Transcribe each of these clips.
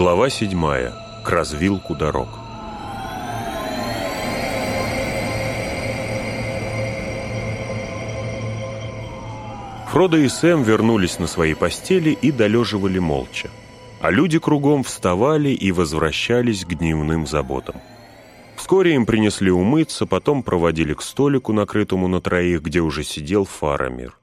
Глава седьмая. К развилку дорог. Фродо и Сэм вернулись на свои постели и долеживали молча. А люди кругом вставали и возвращались к дневным заботам. Вскоре им принесли умыться, потом проводили к столику, накрытому на троих, где уже сидел Фарамир.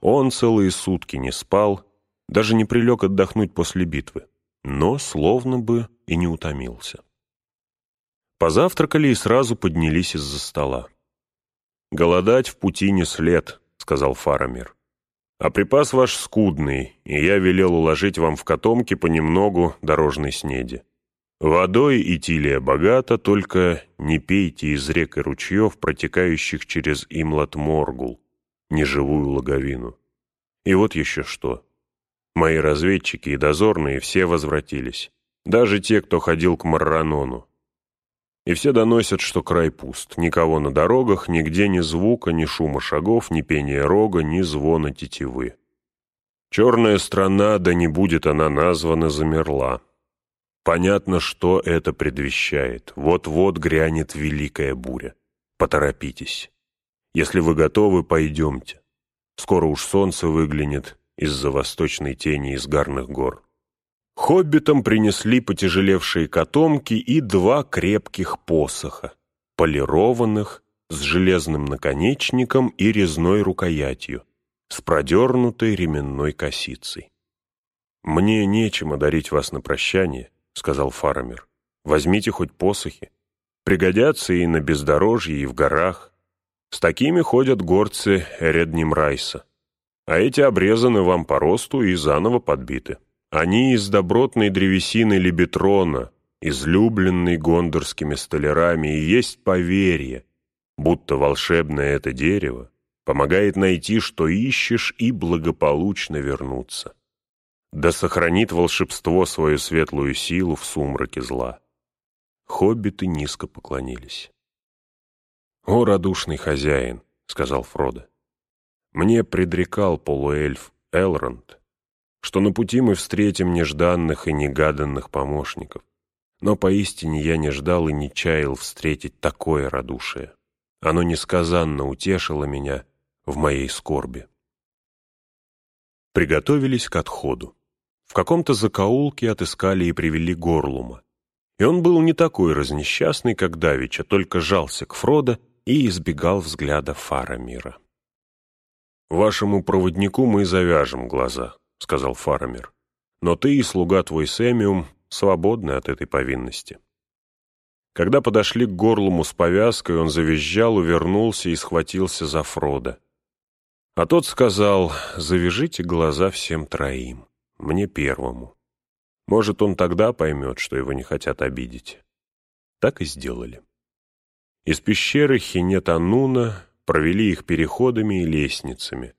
Он целые сутки не спал, даже не прилег отдохнуть после битвы, но словно бы и не утомился. Позавтракали и сразу поднялись из-за стола. «Голодать в пути не след», — сказал Фарамир. «А припас ваш скудный, и я велел уложить вам в котомке понемногу дорожной снеди. Водой и тилия богата, только не пейте из рек и ручьев, протекающих через Имлат-Моргул, неживую логовину. И вот еще что. Мои разведчики и дозорные все возвратились. Даже те, кто ходил к Марранону. И все доносят, что край пуст. Никого на дорогах, нигде ни звука, ни шума шагов, ни пения рога, ни звона тетивы. Черная страна, да не будет она названа, замерла. Понятно, что это предвещает. Вот-вот грянет великая буря. Поторопитесь. Если вы готовы, пойдемте. Скоро уж солнце выглянет из-за восточной тени изгарных гор. Хоббитам принесли потяжелевшие котомки и два крепких посоха, полированных, с железным наконечником и резной рукоятью, с продернутой ременной косицей. «Мне нечем одарить вас на прощание», — сказал Фарамир. «Возьмите хоть посохи. Пригодятся и на бездорожье, и в горах. С такими ходят горцы Реднимрайса. А эти обрезаны вам по росту и заново подбиты». Они из добротной древесины лебетрона, излюбленной гондорскими столярами, и есть поверье, будто волшебное это дерево помогает найти, что ищешь, и благополучно вернуться. Да сохранит волшебство свою светлую силу в сумраке зла. Хоббиты низко поклонились. «О, радушный хозяин!» — сказал Фродо. «Мне предрекал полуэльф Элронд, что на пути мы встретим нежданных и негаданных помощников. Но поистине я не ждал и не чаял встретить такое радушие. Оно несказанно утешило меня в моей скорби. Приготовились к отходу. В каком-то закоулке отыскали и привели Горлума. И он был не такой разнесчастный, как Давича, только жался к Фродо и избегал взгляда Фарамира. «Вашему проводнику мы завяжем глаза», — сказал Фарамир. «Но ты и слуга твой Сэмиум свободны от этой повинности». Когда подошли к горлому с повязкой, он завизжал, увернулся и схватился за Фрода. А тот сказал, «Завяжите глаза всем троим, мне первому. Может, он тогда поймет, что его не хотят обидеть». Так и сделали. Из пещеры Хинет-Ануна провели их переходами и лестницами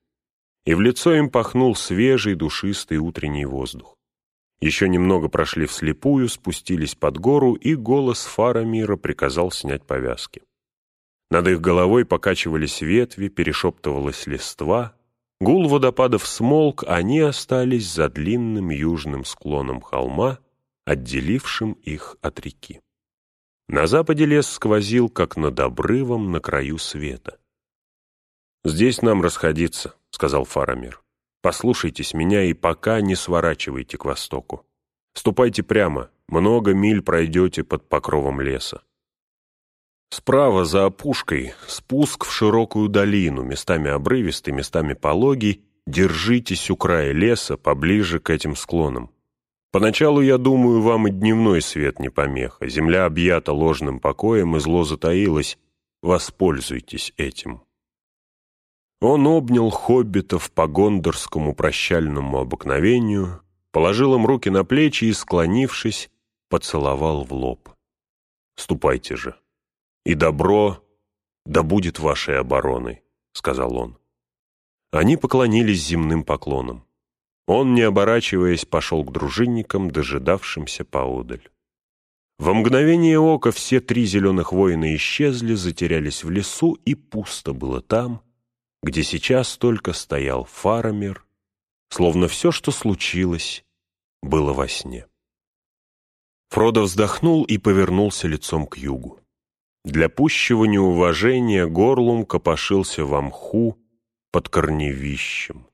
и в лицо им пахнул свежий душистый утренний воздух. Еще немного прошли вслепую, спустились под гору, и голос Фарамира приказал снять повязки. Над их головой покачивались ветви, перешептывалась листва. Гул водопадов смолк, они остались за длинным южным склоном холма, отделившим их от реки. На западе лес сквозил, как над обрывом на краю света. «Здесь нам расходиться», — сказал Фарамир. «Послушайтесь меня и пока не сворачивайте к востоку. Ступайте прямо, много миль пройдете под покровом леса. Справа, за опушкой, спуск в широкую долину, местами обрывистый, местами пологий, держитесь у края леса, поближе к этим склонам. Поначалу, я думаю, вам и дневной свет не помеха, земля объята ложным покоем, и зло затаилось, воспользуйтесь этим». Он обнял хоббитов по гондорскому прощальному обыкновению, положил им руки на плечи и, склонившись, поцеловал в лоб. «Ступайте же, и добро да будет вашей обороной», — сказал он. Они поклонились земным поклоном. Он, не оборачиваясь, пошел к дружинникам, дожидавшимся поодаль. Во мгновение ока все три зеленых воина исчезли, затерялись в лесу, и пусто было там, где сейчас только стоял Фарамир, словно все, что случилось, было во сне. Фродо вздохнул и повернулся лицом к югу. Для пущего неуважения горлум копошился в мху под корневищем.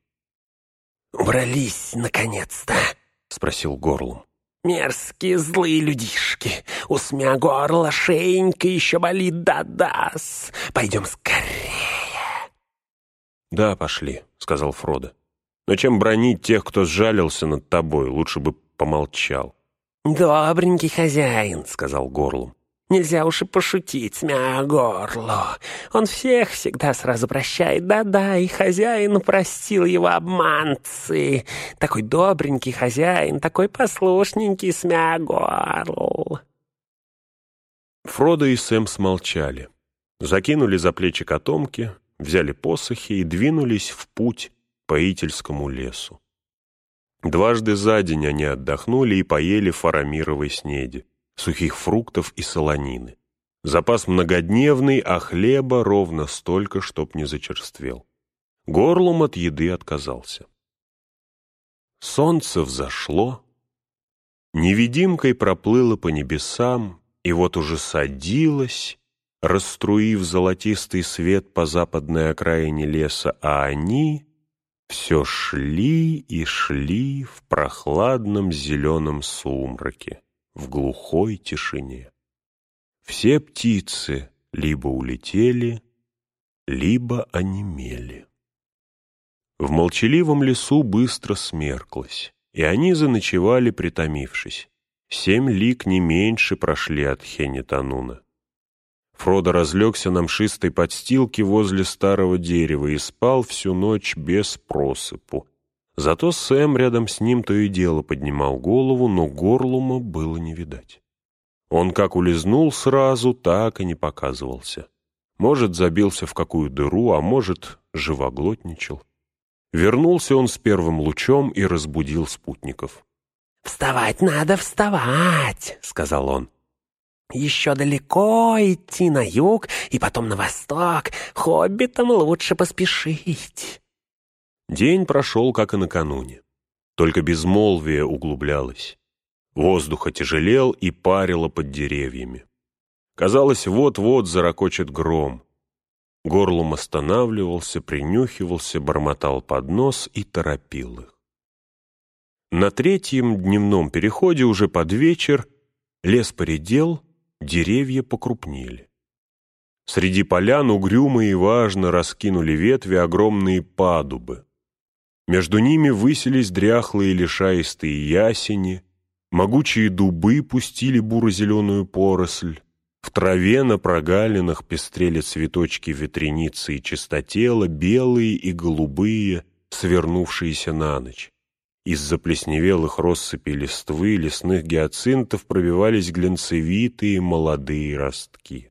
«Убрались, наконец-то!» — спросил горлум. «Мерзкие злые людишки! У горло, шеенька еще болит, да-дас! Пойдем скорее!» «Да, пошли», — сказал Фродо. «Но чем бронить тех, кто сжалился над тобой, лучше бы помолчал». «Добренький хозяин», — сказал Горлум. Нельзя уж и пошутить с горло. Он всех всегда сразу прощает. Да-да, и хозяин простил его обманцы. Такой добренький хозяин, такой послушненький смягорл. Фродо и Сэм смолчали. Закинули за плечи котомки, взяли посохи и двинулись в путь по Ительскому лесу. Дважды за день они отдохнули и поели фарамировой снеди сухих фруктов и солонины. Запас многодневный, а хлеба ровно столько, чтоб не зачерствел. Горлом от еды отказался. Солнце взошло, невидимкой проплыло по небесам, и вот уже садилось, расструив золотистый свет по западной окраине леса, а они все шли и шли в прохладном зеленом сумраке в глухой тишине. Все птицы либо улетели, либо онемели. В молчаливом лесу быстро смерклось, и они заночевали, притомившись. Семь лик не меньше прошли от Хенетануна. Фродо разлегся на мшистой подстилке возле старого дерева и спал всю ночь без просыпу, Зато Сэм рядом с ним то и дело поднимал голову, но горлума было не видать. Он как улизнул сразу, так и не показывался. Может, забился в какую дыру, а может, живоглотничал. Вернулся он с первым лучом и разбудил спутников. «Вставать надо, вставать!» — сказал он. «Еще далеко идти на юг и потом на восток. Хоббитам лучше поспешить». День прошел, как и накануне. Только безмолвие углублялось. Воздух отяжелел и парило под деревьями. Казалось, вот-вот зарокочет гром. Горлом останавливался, принюхивался, бормотал под нос и торопил их. На третьем дневном переходе уже под вечер лес поредел, деревья покрупнели. Среди полян угрюмо и важно раскинули ветви огромные падубы. Между ними высились дряхлые лишаистые ясени, могучие дубы пустили буро-зеленую поросль, в траве на прогалинах пестрели цветочки ветреницы и чистотела, белые и голубые, свернувшиеся на ночь. Из заплесневелых россыпей листвы лесных гиацинтов пробивались глянцевитые молодые ростки.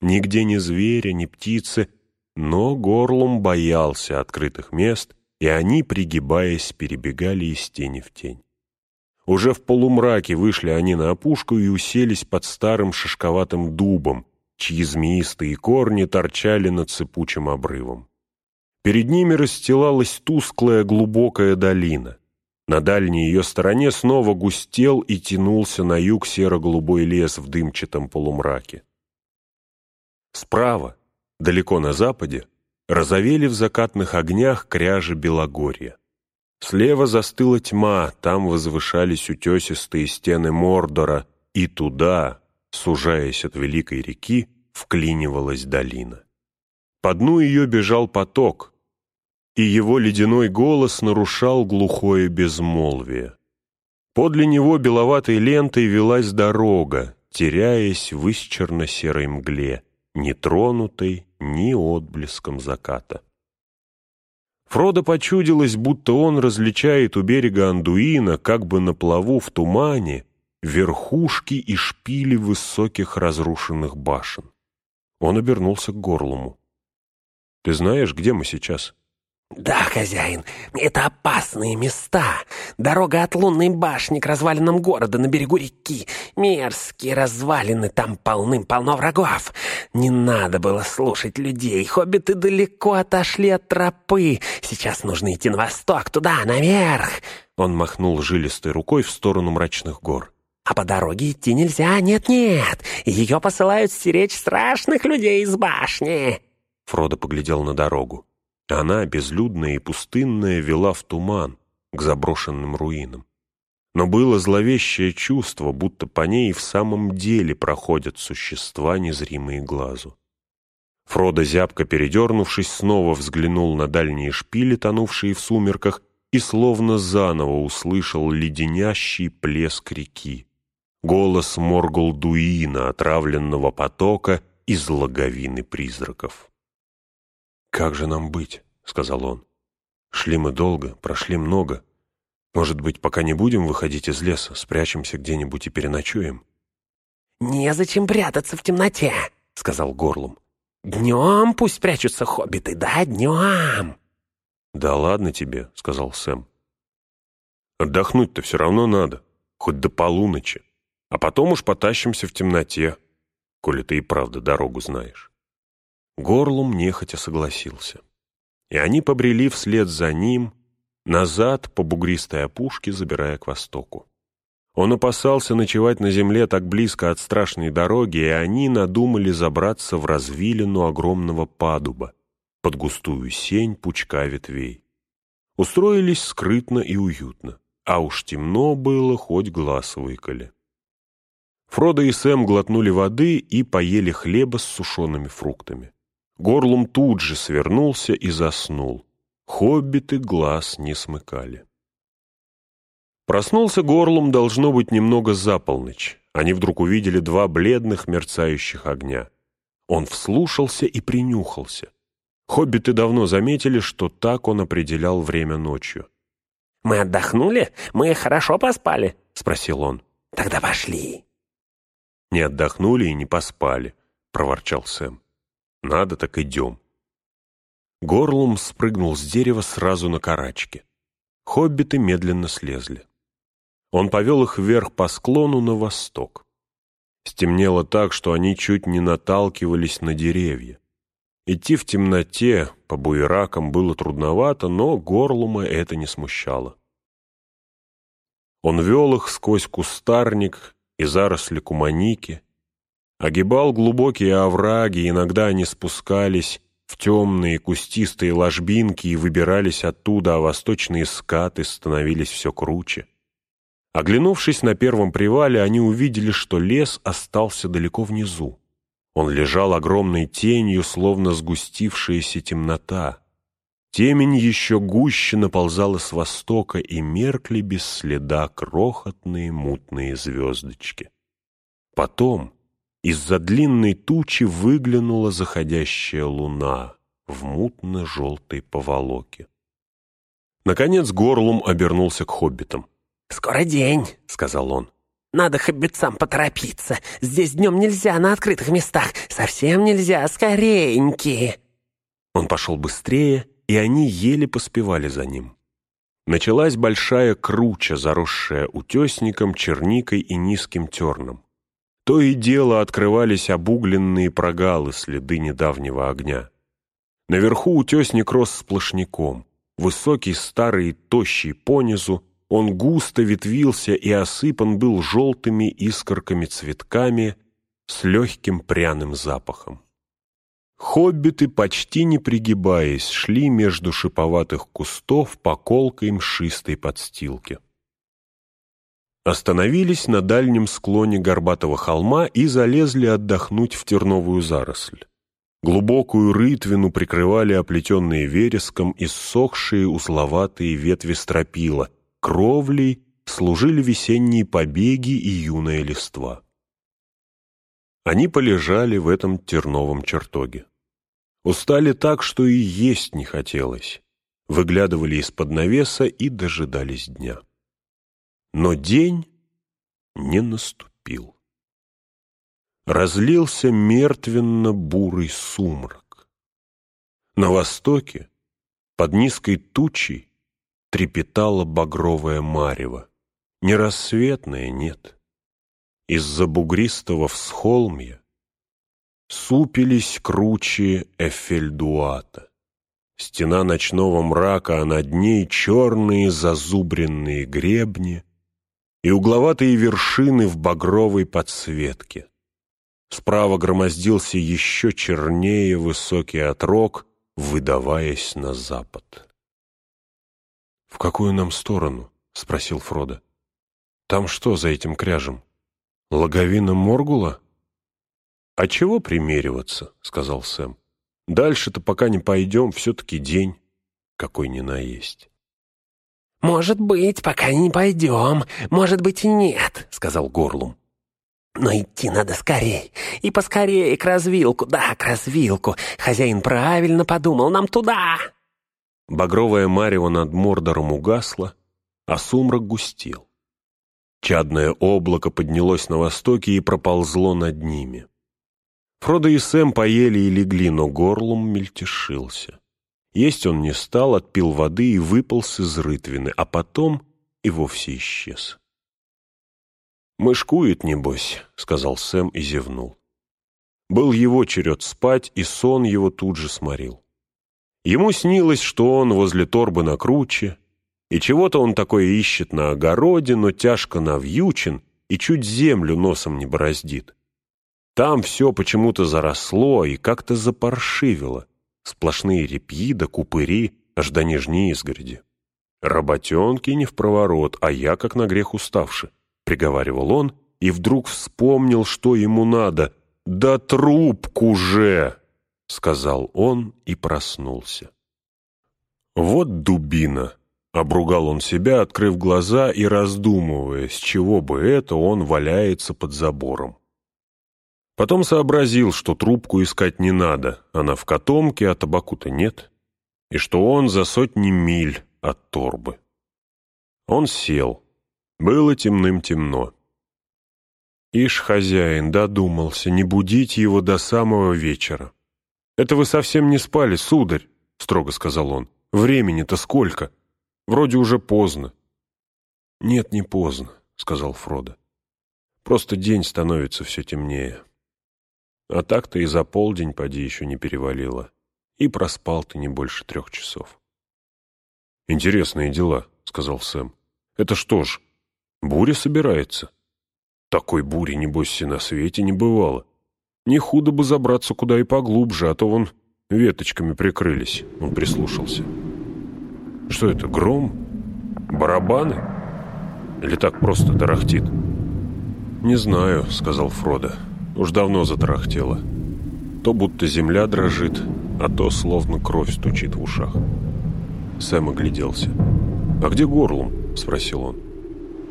Нигде ни зверя, ни птицы, но горлом боялся открытых мест и они, пригибаясь, перебегали из тени в тень. Уже в полумраке вышли они на опушку и уселись под старым шишковатым дубом, чьи змеистые корни торчали над цепучим обрывом. Перед ними расстилалась тусклая глубокая долина. На дальней ее стороне снова густел и тянулся на юг серо-голубой лес в дымчатом полумраке. Справа, далеко на западе, Розовели в закатных огнях кряжи Белогорья. Слева застыла тьма, там возвышались утесистые стены Мордора, и туда, сужаясь от великой реки, вклинивалась долина. По дну ее бежал поток, и его ледяной голос нарушал глухое безмолвие. Подле него беловатой лентой велась дорога, теряясь в исчерно-серой мгле, нетронутой ни отблеском заката. Фродо почудилось, будто он различает у берега Андуина, как бы на плаву в тумане, верхушки и шпили высоких разрушенных башен. Он обернулся к горлому. «Ты знаешь, где мы сейчас?» «Да, хозяин, это опасные места. Дорога от лунной башни к развалинам города на берегу реки. Мерзкие развалины, там полным-полно врагов. Не надо было слушать людей. Хоббиты далеко отошли от тропы. Сейчас нужно идти на восток, туда, наверх». Он махнул жилистой рукой в сторону мрачных гор. А по дороге идти нельзя, нет-нет. Ее посылают стеречь страшных людей из башни. Фродо поглядел на дорогу. Она, безлюдная и пустынная, вела в туман, к заброшенным руинам. Но было зловещее чувство, будто по ней в самом деле проходят существа, незримые глазу. Фродо, зябко передернувшись, снова взглянул на дальние шпили, тонувшие в сумерках, и словно заново услышал леденящий плеск реки голос Моргулдуина, отравленного потока из логовины призраков. «Как же нам быть?» — сказал он. «Шли мы долго, прошли много. Может быть, пока не будем выходить из леса, спрячемся где-нибудь и переночуем?» «Незачем прятаться в темноте», — сказал Горлум. «Днем пусть прячутся хоббиты, да, днем!» «Да ладно тебе», — сказал Сэм. «Отдохнуть-то все равно надо, хоть до полуночи. А потом уж потащимся в темноте, коли ты и правда дорогу знаешь. Горлум нехотя согласился. И они побрели вслед за ним, назад по бугристой опушке, забирая к востоку. Он опасался ночевать на земле так близко от страшной дороги, и они надумали забраться в развилину огромного падуба, под густую сень пучка ветвей. Устроились скрытно и уютно, а уж темно было, хоть глаз выколи. Фродо и Сэм глотнули воды и поели хлеба с сушеными фруктами. Горлум тут же свернулся и заснул. Хоббиты глаз не смыкали. Проснулся Горлум, должно быть, немного за полночь. Они вдруг увидели два бледных мерцающих огня. Он вслушался и принюхался. Хоббиты давно заметили, что так он определял время ночью. «Мы отдохнули? Мы хорошо поспали?» — спросил он. «Тогда пошли». «Не отдохнули и не поспали», — проворчал Сэм. «Надо, так идем». Горлум спрыгнул с дерева сразу на карачке. Хоббиты медленно слезли. Он повел их вверх по склону на восток. Стемнело так, что они чуть не наталкивались на деревья. Идти в темноте по буеракам было трудновато, но Горлума это не смущало. Он вел их сквозь кустарник и заросли куманики, огибал глубокие овраги, иногда они спускались в темные кустистые ложбинки и выбирались оттуда, а восточные скаты становились все круче. Оглянувшись на первом привале, они увидели, что лес остался далеко внизу. Он лежал огромной тенью, словно сгустившаяся темнота. Темень еще гуще наползала с востока, и меркли без следа крохотные мутные звездочки. Потом из-за длинной тучи выглянула заходящая луна в мутно-желтой поволоке. Наконец Горлум обернулся к хоббитам. «Скоро день», — сказал он. «Надо хоббитцам поторопиться. Здесь днем нельзя на открытых местах. Совсем нельзя, скореньки». Он пошел быстрее, и они еле поспевали за ним. Началась большая круча, заросшая утесником, черникой и низким терном. То и дело открывались обугленные прогалы, следы недавнего огня. Наверху утесник рос сплошняком. Высокий, старый, тощий понизу, он густо ветвился и осыпан был желтыми искорками-цветками с легким пряным запахом. Хоббиты, почти не пригибаясь, шли между шиповатых кустов по колкой мшистой подстилке. Остановились на дальнем склоне горбатого холма и залезли отдохнуть в терновую заросль. Глубокую рытвину прикрывали оплетенные вереском иссохшие узловатые ветви стропила, кровлей служили весенние побеги и юная листва. Они полежали в этом терновом чертоге. Устали так, что и есть не хотелось. Выглядывали из-под навеса и дожидались дня. Но день не наступил. Разлился мертвенно-бурый сумрак. На востоке, под низкой тучей, трепетала багровая марево. Не рассветная, нет из-за бугристого всхолмья супились круче Эфельдуата. Стена ночного мрака, а над ней черные зазубренные гребни и угловатые вершины в багровой подсветке. Справа громоздился еще чернее высокий отрог, выдаваясь на запад. «В какую нам сторону?» — спросил Фродо. «Там что за этим кряжем? Логовина Моргула?» «А чего примериваться?» — сказал Сэм. «Дальше-то пока не пойдем, все-таки день, какой ни на есть». «Может быть, пока не пойдем, может быть и нет», — сказал Горлум. «Но идти надо скорей, и поскорее к развилку, да, к развилку. Хозяин правильно подумал, нам туда!» Багровая марево над Мордором угасла, а сумрак густел. Чадное облако поднялось на востоке и проползло над ними. Фродо и Сэм поели и легли, но горлом мельтешился. Есть он не стал, отпил воды и выполз из рытвины, а потом и вовсе исчез. «Мышкует, небось», — сказал Сэм и зевнул. Был его черед спать, и сон его тут же сморил. Ему снилось, что он возле торбы на круче, и чего-то он такое ищет на огороде, но тяжко навьючен и чуть землю носом не бороздит. Там все почему-то заросло и как-то запаршивило сплошные репьи да купыри аж до нижней изгороди. «Работенки не в проворот, а я как на грех уставший», — приговаривал он, и вдруг вспомнил, что ему надо. «Да трубку же!» — сказал он и проснулся. «Вот дубина!» — обругал он себя, открыв глаза и раздумывая, с чего бы это он валяется под забором. Потом сообразил, что трубку искать не надо, она в котомке, а табаку-то нет, и что он за сотни миль от торбы. Он сел. Было темным-темно. Ишь, хозяин, додумался не будить его до самого вечера. «Это вы совсем не спали, сударь», — строго сказал он. «Времени-то сколько? Вроде уже поздно». «Нет, не поздно», — сказал Фродо. «Просто день становится все темнее». А так-то и за полдень поди еще не перевалило. И проспал ты не больше трех часов. «Интересные дела», — сказал Сэм. «Это что ж, буря собирается?» «Такой бури, небось, и на свете не бывало. Не худо бы забраться куда и поглубже, а то вон веточками прикрылись». Он прислушался. «Что это, гром? Барабаны? Или так просто тарахтит?» «Не знаю», — сказал Фродо. Уж давно затрахтело. То будто земля дрожит, а то словно кровь стучит в ушах. Сэм огляделся. «А где Горлум?» — спросил он.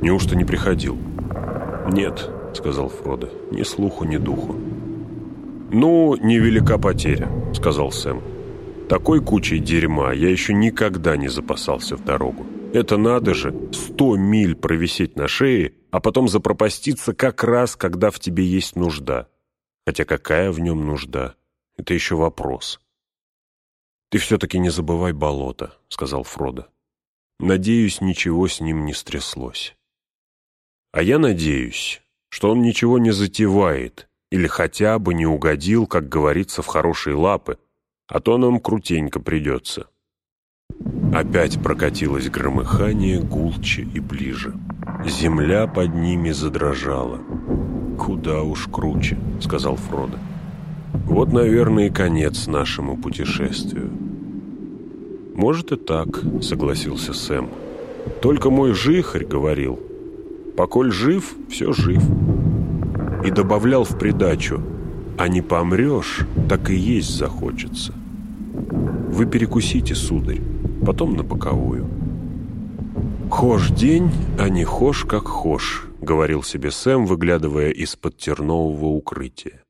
«Неужто не приходил?» «Нет», — сказал Фродо, — «ни слуху, ни духу». «Ну, невелика потеря», — сказал Сэм. «Такой кучей дерьма я еще никогда не запасался в дорогу. Это надо же, сто миль провисеть на шее, а потом запропаститься как раз, когда в тебе есть нужда. Хотя какая в нем нужда? Это еще вопрос. «Ты все-таки не забывай болото», — сказал Фродо. «Надеюсь, ничего с ним не стряслось». «А я надеюсь, что он ничего не затевает или хотя бы не угодил, как говорится, в хорошие лапы, а то нам крутенько придется». Опять прокатилось громыхание гулче и ближе. Земля под ними задрожала. «Куда уж круче», — сказал Фродо. «Вот, наверное, и конец нашему путешествию». «Может и так», — согласился Сэм. «Только мой жихарь говорил, поколь жив, все жив». И добавлял в придачу, «А не помрешь, так и есть захочется». «Вы перекусите, сударь, потом на боковую». «Хошь день, а не хошь как хошь», — говорил себе Сэм, выглядывая из-под тернового укрытия.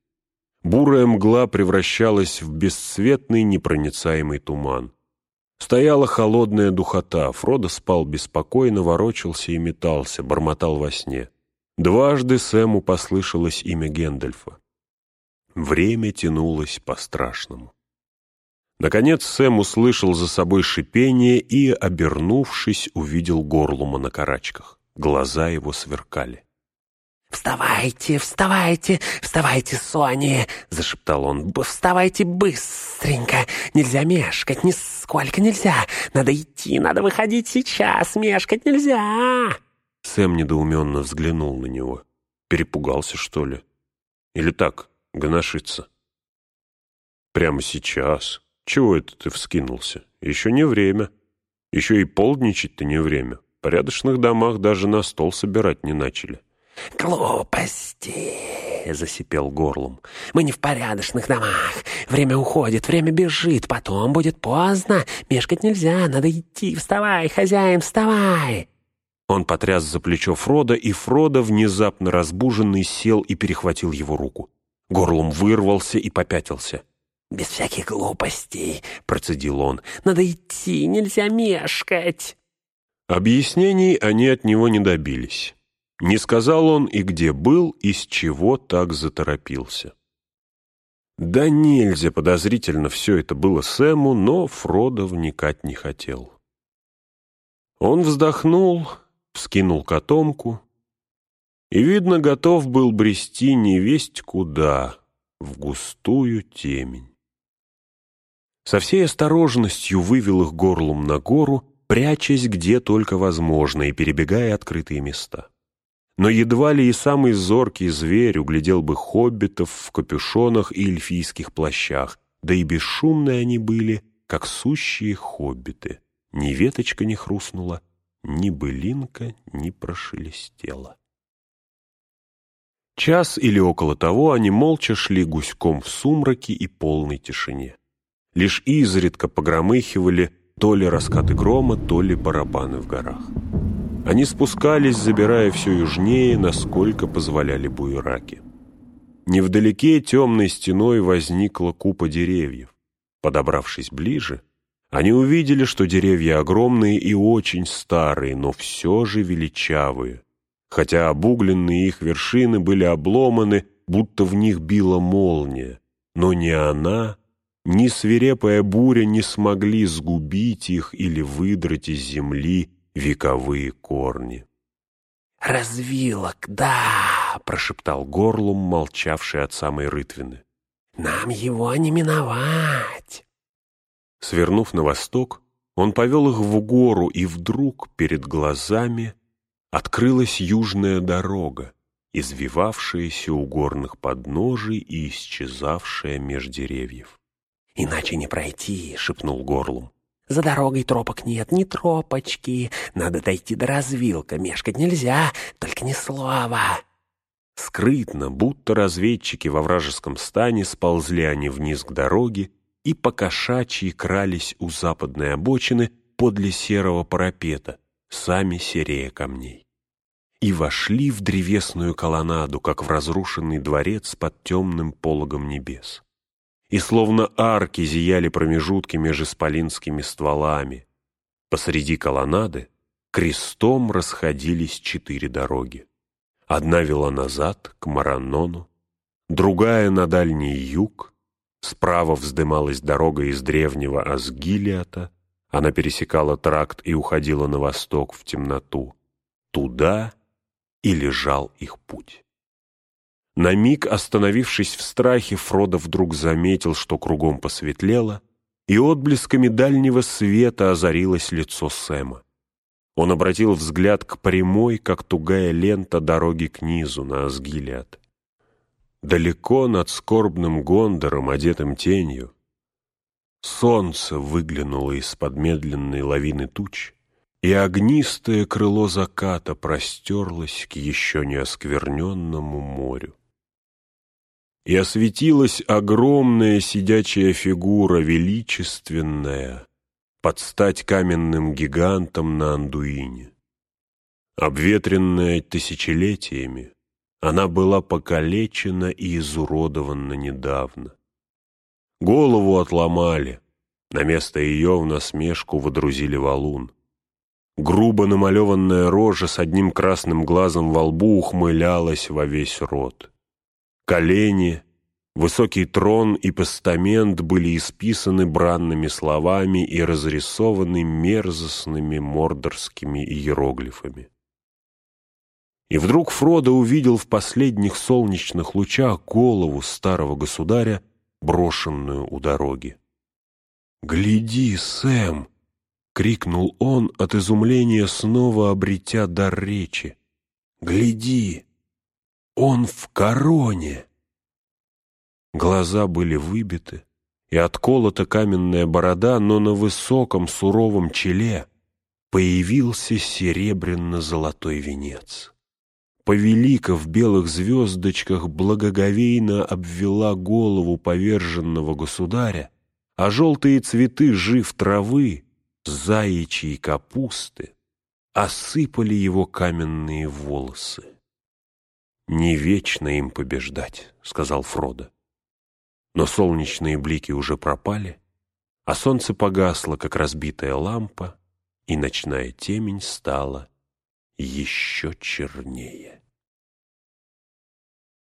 Бурая мгла превращалась в бесцветный непроницаемый туман. Стояла холодная духота, Фродо спал беспокойно, ворочался и метался, бормотал во сне. Дважды Сэму послышалось имя Гендальфа. Время тянулось по-страшному. Наконец Сэм услышал за собой шипение и, обернувшись, увидел горлума на карачках. Глаза его сверкали. «Вставайте, вставайте, вставайте, Сони!» — зашептал он. «Вставайте быстренько! Нельзя мешкать, нисколько нельзя! Надо идти, надо выходить сейчас, мешкать нельзя!» Сэм недоуменно взглянул на него. Перепугался, что ли? Или так, гоношится? Прямо сейчас. Чего это ты вскинулся? Еще не время. Еще и полдничать-то не время. В порядочных домах даже на стол собирать не начали. «Глупости!» — засипел горлом. «Мы не в порядочных домах. Время уходит, время бежит. Потом будет поздно. Мешкать нельзя, надо идти. Вставай, хозяин, вставай!» Он потряс за плечо Фрода, и Фрода, внезапно разбуженный, сел и перехватил его руку. Горлом вырвался и попятился. «Без всяких глупостей», — процедил он. «Надо идти, нельзя мешкать». Объяснений они от него не добились. Не сказал он и где был, и с чего так заторопился. Да нельзя подозрительно все это было Сэму, но Фродо вникать не хотел. Он вздохнул, вскинул котомку и, видно, готов был брести невесть куда, в густую темень. Со всей осторожностью вывел их горлом на гору, прячась где только возможно и перебегая открытые места. Но едва ли и самый зоркий зверь углядел бы хоббитов в капюшонах и эльфийских плащах, да и бесшумные они были, как сущие хоббиты. Ни веточка не хрустнула, ни былинка не прошелестела. Час или около того они молча шли гуськом в сумраке и полной тишине. Лишь изредка погромыхивали то ли раскаты грома, то ли барабаны в горах. Они спускались, забирая все южнее, насколько позволяли буераки. Невдалеке темной стеной возникла купа деревьев. Подобравшись ближе, они увидели, что деревья огромные и очень старые, но все же величавые, хотя обугленные их вершины были обломаны, будто в них била молния, но ни она, ни свирепая буря не смогли сгубить их или выдрать из земли вековые корни. «Развилок, да!» — прошептал горлом, молчавший от самой рытвины. «Нам его не миновать!» Свернув на восток, он повел их в гору, и вдруг перед глазами открылась южная дорога, извивавшаяся у горных подножий и исчезавшая меж деревьев. «Иначе не пройти», — шепнул горлом. «За дорогой тропок нет, ни тропочки. Надо дойти до развилка, мешкать нельзя, только ни слова». Скрытно, будто разведчики во вражеском стане, сползли они вниз к дороге и по крались у западной обочины подле серого парапета, сами серее камней и вошли в древесную колоннаду, как в разрушенный дворец под темным пологом небес. И словно арки зияли промежутки между исполинскими стволами. Посреди колоннады крестом расходились четыре дороги. Одна вела назад, к Маранону, другая на дальний юг, справа вздымалась дорога из древнего Асгилиата, она пересекала тракт и уходила на восток в темноту. Туда и лежал их путь. На миг, остановившись в страхе, Фродо вдруг заметил, что кругом посветлело, и отблесками дальнего света озарилось лицо Сэма. Он обратил взгляд к прямой, как тугая лента, дороги к низу, на Асгилиад. Далеко над скорбным Гондором, одетым тенью, солнце выглянуло из-под медленной лавины туч, и огнистое крыло заката простерлось к еще не оскверненному морю. И осветилась огромная сидячая фигура, величественная, под стать каменным гигантом на Андуине. Обветренная тысячелетиями, она была покалечена и изуродована недавно. Голову отломали, на место ее в насмешку водрузили валун. Грубо намалеванная рожа с одним красным глазом во лбу ухмылялась во весь рот. Колени, высокий трон и постамент были исписаны бранными словами и разрисованы мерзостными мордорскими иероглифами. И вдруг Фродо увидел в последних солнечных лучах голову старого государя, брошенную у дороги. «Гляди, Сэм!» крикнул он от изумления, снова обретя дар речи. «Гляди! Он в короне!» Глаза были выбиты, и отколота каменная борода, но на высоком суровом челе появился серебряно-золотой венец. Повелика в белых звездочках благоговейно обвела голову поверженного государя, а желтые цветы жив травы, заячьей капусты осыпали его каменные волосы. «Не вечно им побеждать», — сказал Фродо. Но солнечные блики уже пропали, а солнце погасло, как разбитая лампа, и ночная темень стала еще чернее.